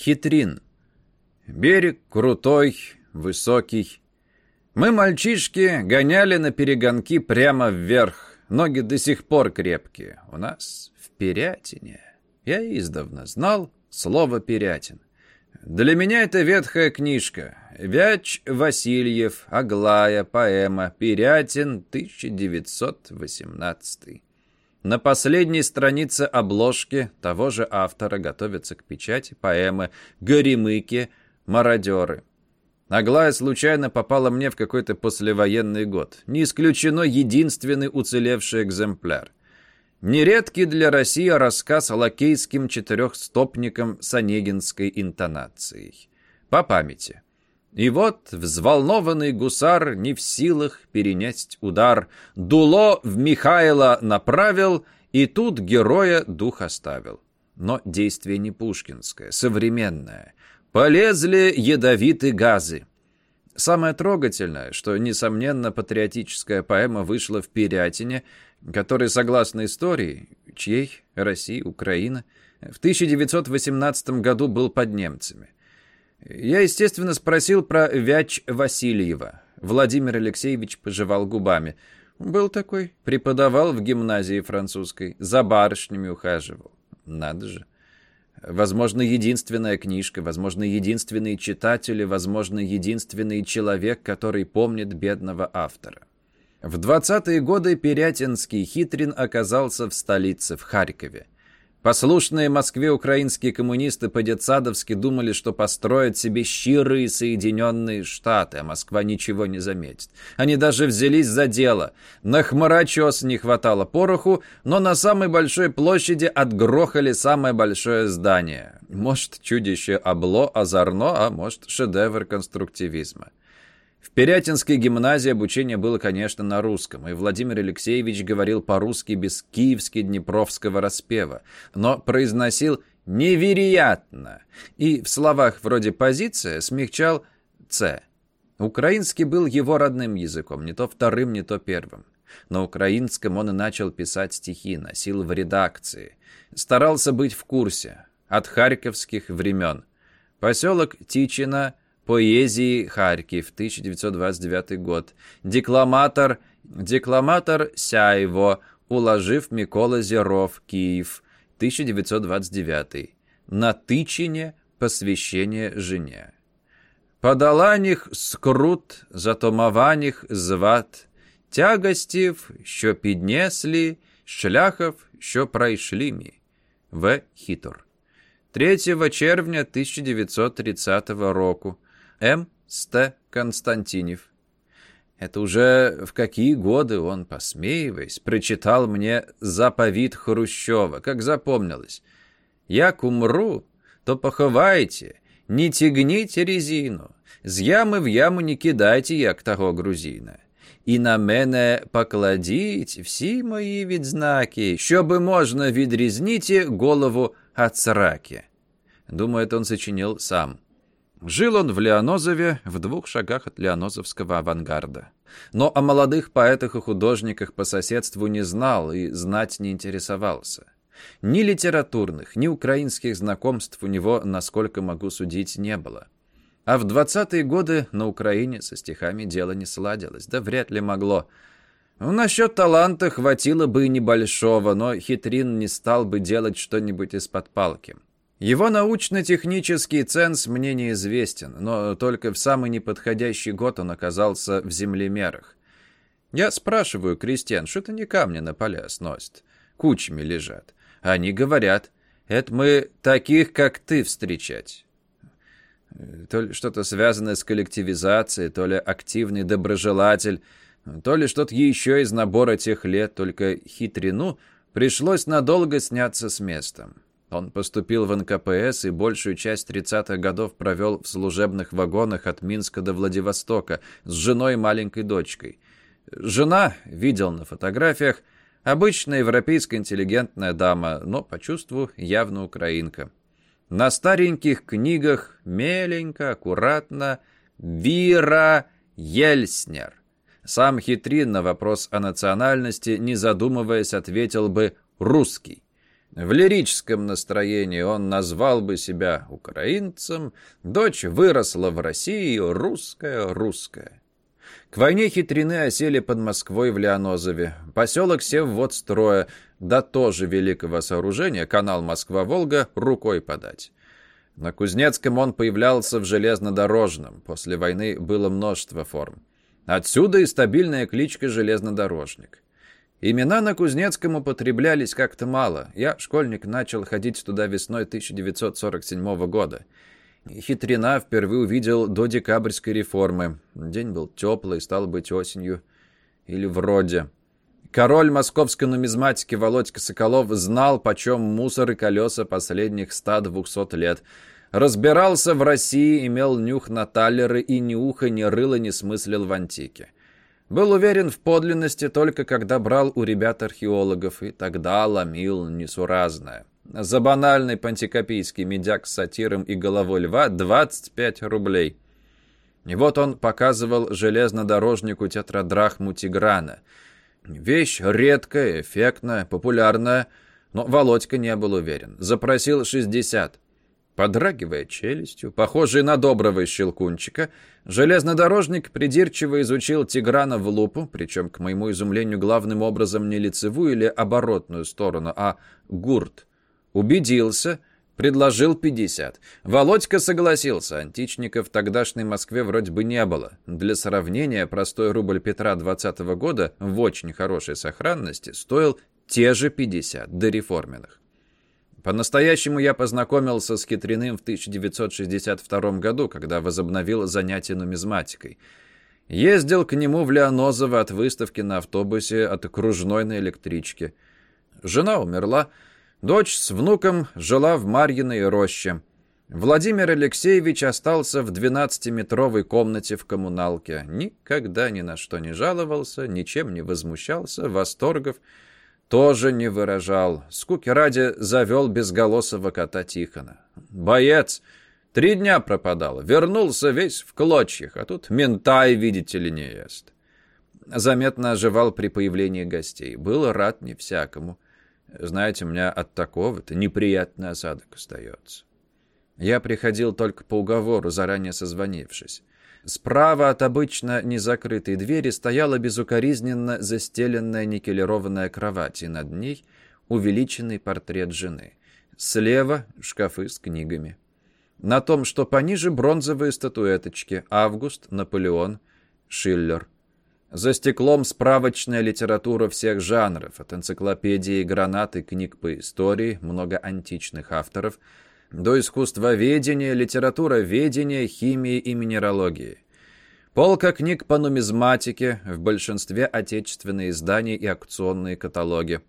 Хитрин. Берег крутой, высокий. Мы, мальчишки, гоняли на перегонки прямо вверх. Ноги до сих пор крепкие. У нас в Перятине. Я издавна знал слово «перятин». Для меня это ветхая книжка. Вяч Васильев, Аглая, поэма, Перятин, 1918. На последней странице обложки того же автора готовятся к печати поэмы «Горемыки. Мародеры». Аглая случайно попала мне в какой-то послевоенный год. Не исключено единственный уцелевший экземпляр. Нередкий для России рассказ лакейским четырехстопникам с онегинской интонацией. По памяти. И вот взволнованный гусар не в силах перенять удар. Дуло в Михайла направил, и тут героя дух оставил. Но действие не пушкинское, современное. Полезли ядовитые газы. Самое трогательное, что, несомненно, патриотическая поэма вышла в Пирятине, который, согласно истории, чьей, России, Украина, в 1918 году был под немцами. Я, естественно, спросил про Вяч Васильева. Владимир Алексеевич пожевал губами. Был такой, преподавал в гимназии французской, за барышнями ухаживал. Надо же. Возможно, единственная книжка, возможно, единственный читатель, возможно, единственный человек, который помнит бедного автора. В 20-е годы Перятинский хитрин оказался в столице, в Харькове. Послушные Москве украинские коммунисты по-детсадовски думали, что построят себе щирые Соединенные Штаты, а Москва ничего не заметит. Они даже взялись за дело. На хмарочес не хватало пороху, но на самой большой площади отгрохали самое большое здание. Может, чудище обло, озорно, а может, шедевр конструктивизма. В Перятинской гимназии обучение было, конечно, на русском, и Владимир Алексеевич говорил по-русски без киевски-днепровского распева, но произносил «невероятно» и в словах вроде «позиция» смягчал «ц». Украинский был его родным языком, не то вторым, не то первым. На украинском он и начал писать стихи, носил в редакции. Старался быть в курсе. От харьковских времен. Поселок Тичина Поэзии Харьков, 1929 год. Декламатор, декламатор Сяево, уложив Микола Зеров, Киев, 1929. На Тычине посвящение жене. Подоланіх скрут, затомованіх зват, тягостів, що піднеслі, шляхов, що пройшли мі. В. Хитор. 3 червня 1930 року. М. Ст. Константинев. Это уже в какие годы он, посмеиваясь, прочитал мне заповедь Хрущева, как запомнилось. «Як умру, то поховайте, не тягните резину, з ями в яму не кидайте, як того грузина. І на мене покладіть всі мої відзнаки, щоби можна відрізнити голову от сраки». Думаю, это он сочинил сам. Жил он в Леонозове, в двух шагах от леонозовского авангарда. Но о молодых поэтах и художниках по соседству не знал и знать не интересовался. Ни литературных, ни украинских знакомств у него, насколько могу судить, не было. А в двадцатые годы на Украине со стихами дело не сладилось, да вряд ли могло. Ну, насчет таланта хватило бы и небольшого, но Хитрин не стал бы делать что-нибудь из-под палки. Его научно-технический ценз мне неизвестен, но только в самый неподходящий год он оказался в землемерах. Я спрашиваю крестьян, что-то не камни на поля сносят, кучами лежат. Они говорят, это мы таких, как ты, встречать. То ли что-то связанное с коллективизацией, то ли активный доброжелатель, то ли что-то еще из набора тех лет, только хитрину пришлось надолго сняться с местом. Он поступил в НКПС и большую часть 30-х годов провел в служебных вагонах от Минска до Владивостока с женой и маленькой дочкой. Жена, видел на фотографиях, обычная европейская интеллигентная дама, но по чувству явно украинка. На стареньких книгах меленько, аккуратно «Вира Ельснер». Сам Хитрин на вопрос о национальности, не задумываясь, ответил бы «русский». В лирическом настроении он назвал бы себя украинцем, дочь выросла в России, русская, русская. К войне хитрины осели под Москвой в Леонозове. Поселок Севвод строя, да тоже великого сооружения, канал Москва-Волга, рукой подать. На Кузнецком он появлялся в железнодорожном. После войны было множество форм. Отсюда и стабильная кличка «железнодорожник». Имена на Кузнецком употреблялись как-то мало. Я, школьник, начал ходить туда весной 1947 года. Хитрина впервые увидел до декабрьской реформы. День был теплый, стал быть осенью. Или вроде. Король московской нумизматики Володька Соколов знал, почем мусор и колеса последних ста-двухсот лет. Разбирался в России, имел нюх на талеры и ни уха, ни рыла не смыслил в антике. Был уверен в подлинности только когда брал у ребят археологов, и тогда ломил несуразное. За банальный пантикопийский медяк с сатиром и головой льва 25 рублей. И вот он показывал железнодорожнику тетрадрахму Тиграна. Вещь редкая, эффектная, популярная, но Володька не был уверен. Запросил 60. Подрагивая челюстью, похожий на доброго щелкунчика, железнодорожник придирчиво изучил Тиграна в лупу, причем, к моему изумлению, главным образом не лицевую или оборотную сторону, а гурт. Убедился, предложил 50. Володька согласился, античников в тогдашней Москве вроде бы не было. Для сравнения, простой рубль Петра 20 -го года в очень хорошей сохранности стоил те же 50 до реформенных. По-настоящему я познакомился с Хитриным в 1962 году, когда возобновил занятия нумизматикой. Ездил к нему в Леонозово от выставки на автобусе от окружной на электричке. Жена умерла, дочь с внуком жила в Марьиной роще. Владимир Алексеевич остался в 12-метровой комнате в коммуналке. Никогда ни на что не жаловался, ничем не возмущался, восторгов тоже не выражал. Скуки ради завел безголосого кота Тихона. «Боец! Три дня пропадал. Вернулся весь в клочьях, а тут ментай, видите ли, не ест». Заметно оживал при появлении гостей. Был рад не всякому. Знаете, у меня от такого-то неприятный осадок остается. Я приходил только по уговору, заранее созвонившись. Справа от обычно незакрытой двери стояла безукоризненно застеленная никелированная кровать, и над ней увеличенный портрет жены. Слева — шкафы с книгами. На том, что пониже, бронзовые статуэточки. Август, Наполеон, Шиллер. За стеклом справочная литература всех жанров, от энциклопедии гранаты книг по истории, много античных авторов — до искусствоведения, литературоведения, химии и минералогии. Полка книг по нумизматике, в большинстве отечественные издания и акционные каталоги.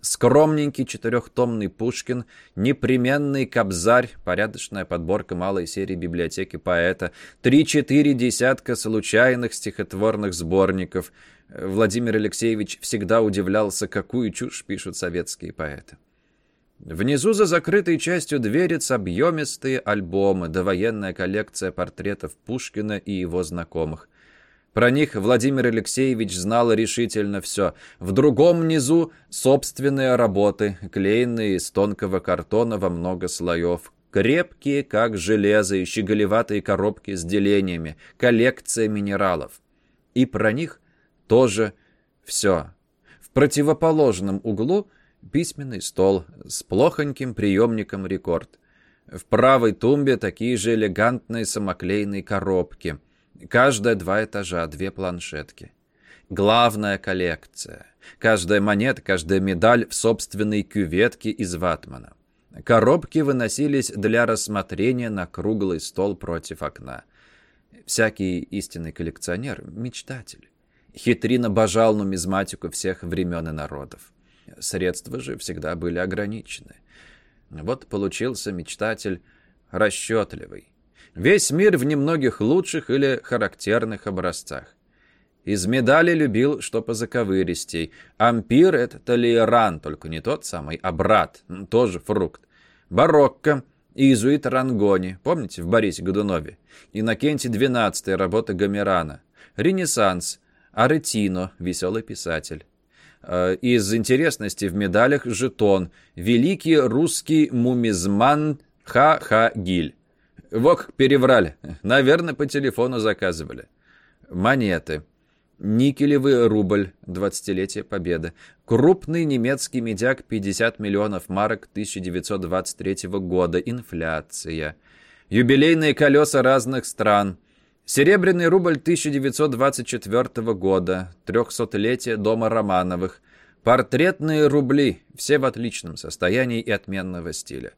Скромненький четырехтомный Пушкин, непременный Кобзарь, порядочная подборка малой серии библиотеки поэта, три-четыре десятка случайных стихотворных сборников. Владимир Алексеевич всегда удивлялся, какую чушь пишут советские поэты. Внизу за закрытой частью дверец объемистые альбомы, довоенная коллекция портретов Пушкина и его знакомых. Про них Владимир Алексеевич знал решительно все. В другом низу собственные работы, клеенные из тонкого картона во много слоев. Крепкие, как железо, и щеголеватые коробки с делениями, коллекция минералов. И про них тоже все. В противоположном углу – Письменный стол с плохоньким приемником рекорд. В правой тумбе такие же элегантные самоклейные коробки. Каждая два этажа, две планшетки. Главная коллекция. Каждая монета, каждая медаль в собственной кюветке из ватмана. Коробки выносились для рассмотрения на круглый стол против окна. Всякий истинный коллекционер — мечтатель. Хитрин обожал нумизматику всех времен и народов. Средства же всегда были ограничены. Вот получился мечтатель расчетливый. Весь мир в немногих лучших или характерных образцах. Из медали любил, что по заковыристей. Ампир — это толеран, только не тот самый, а брат, тоже фрукт. Барокко — иезуит Рангони, помните, в Борисе Годунове? Иннокентий XII, работа Гомерана. Ренессанс — Аретино, веселый писатель. Э, из интересности в медалях жетон «Великий русский мумизман Ха-Ха Гиль». Вок, переврали. Наверное, по телефону заказывали. Монеты. Никелевый рубль, 20-летие Победы. Крупный немецкий медяк, 50 миллионов марок 1923 года. Инфляция. Юбилейные колеса разных стран. Серебряный рубль 1924 года. Трехсотлетие дома Романовых. Портретные рубли, все в отличном состоянии и отменного стиля.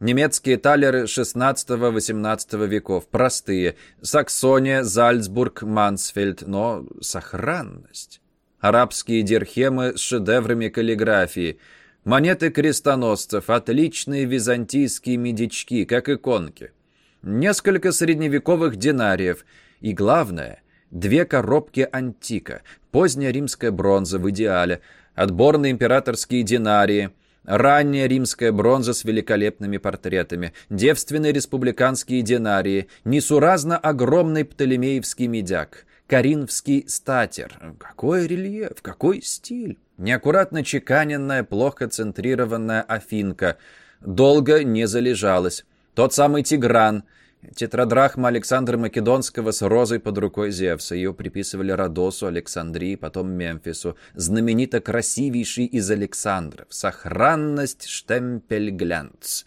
Немецкие талеры XVI-XVIII веков, простые. Саксония, Зальцбург, Мансфельд, но сохранность. Арабские дирхемы с шедеврами каллиграфии. Монеты крестоносцев, отличные византийские медички, как иконки. Несколько средневековых динариев. И главное, две коробки антика. Поздняя римская бронза в идеале. Отборные императорские динарии – Ранняя римская бронза с великолепными портретами, девственные республиканские динарии, несуразно огромный птолемеевский медяк, коринфский статер. Какой рельеф, какой стиль! Неаккуратно чеканенная, плохо центрированная афинка. Долго не залежалась. Тот самый Тигран — Тетрадрахма Александра Македонского с розой под рукой Зевса. Ее приписывали Родосу, Александрии, потом Мемфису. Знаменито красивейший из Александров. Сохранность штемпель-глянц.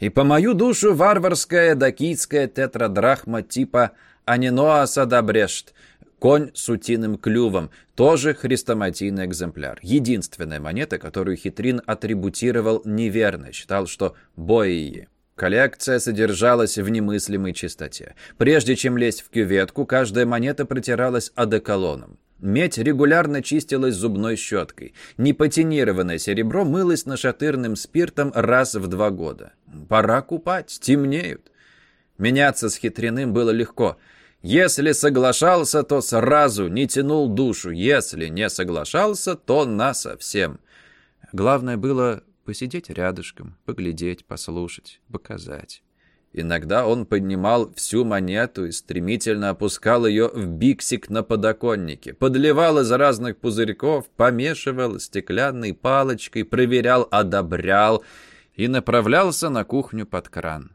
И по мою душу варварская дакийская тетрадрахма типа Аниноа Садабрешт. Конь с утиным клювом. Тоже хрестоматийный экземпляр. Единственная монета, которую Хитрин атрибутировал неверно. Считал, что бои Коллекция содержалась в немыслимой чистоте. Прежде чем лезть в кюветку, каждая монета протиралась одеколоном. Медь регулярно чистилась зубной щеткой. Непатинированное серебро мылось нашатырным спиртом раз в два года. Пора купать, темнеют. Меняться с хитряным было легко. Если соглашался, то сразу не тянул душу. Если не соглашался, то насовсем. Главное было Посидеть рядышком, поглядеть, послушать, показать. Иногда он поднимал всю монету и стремительно опускал ее в биксик на подоконнике, подливал из разных пузырьков, помешивал стеклянной палочкой, проверял, одобрял и направлялся на кухню под кран.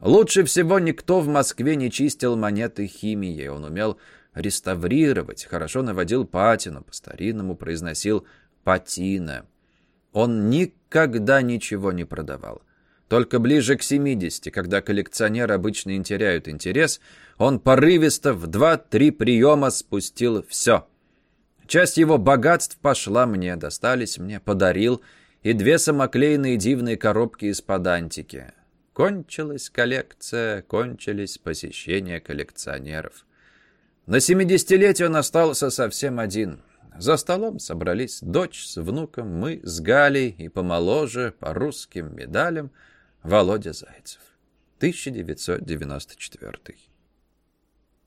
Лучше всего никто в Москве не чистил монеты химией. Он умел реставрировать, хорошо наводил патину, по-старинному произносил «патина». Он никогда ничего не продавал. Только ближе к 70, когда коллекционеры обычно не теряют интерес, он порывисто в два-три приема спустил все. Часть его богатств пошла мне, достались мне, подарил, и две самоклеенные дивные коробки из-под антики. Кончилась коллекция, кончились посещения коллекционеров. На семидесятилетие он остался совсем один. За столом собрались дочь с внуком, мы с Галей и помоложе, по русским медалям, Володя Зайцев. 1994